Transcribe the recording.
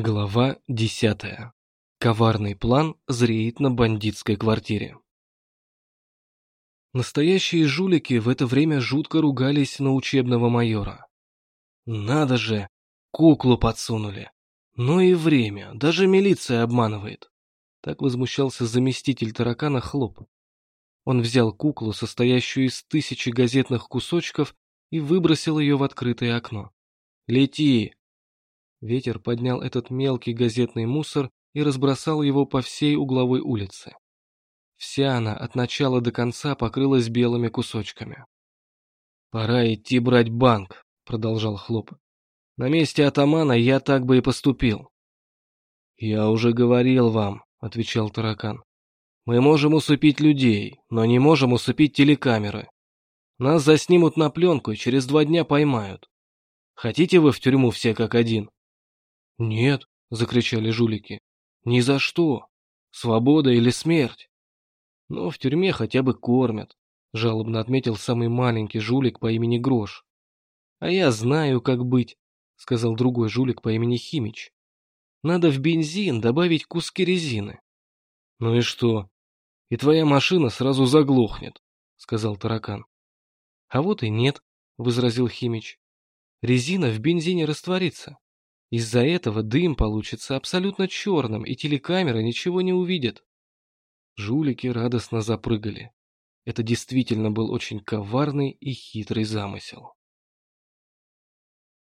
Глава десятая. Коварный план зреет на бандитской квартире. Настоящие жулики в это время жутко ругались на учебного майора. Надо же, куклу подсунули. Ну и время, даже милиция обманывает. Так возмущался заместитель таракана Хлоп. Он взял куклу, состоящую из тысячи газетных кусочков, и выбросил ее в открытое окно. «Лети!» Ветер поднял этот мелкий газетный мусор и разбросал его по всей угловой улице. Вся она от начала до конца покрылась белыми кусочками. «Пора идти брать банк», — продолжал Хлоп. «На месте атамана я так бы и поступил». «Я уже говорил вам», — отвечал таракан. «Мы можем усыпить людей, но не можем усыпить телекамеры. Нас заснимут на пленку и через два дня поймают. Хотите вы в тюрьму все как один?» «Нет», — закричали жулики, — «ни за что! Свобода или смерть!» «Но в тюрьме хотя бы кормят», — жалобно отметил самый маленький жулик по имени Грош. «А я знаю, как быть», — сказал другой жулик по имени Химич. «Надо в бензин добавить куски резины». «Ну и что? И твоя машина сразу заглохнет», — сказал таракан. «А вот и нет», — возразил Химич. «Резина в бензине растворится. Из-за этого дым получится абсолютно черным, и телекамера ничего не увидит. Жулики радостно запрыгали. Это действительно был очень коварный и хитрый замысел.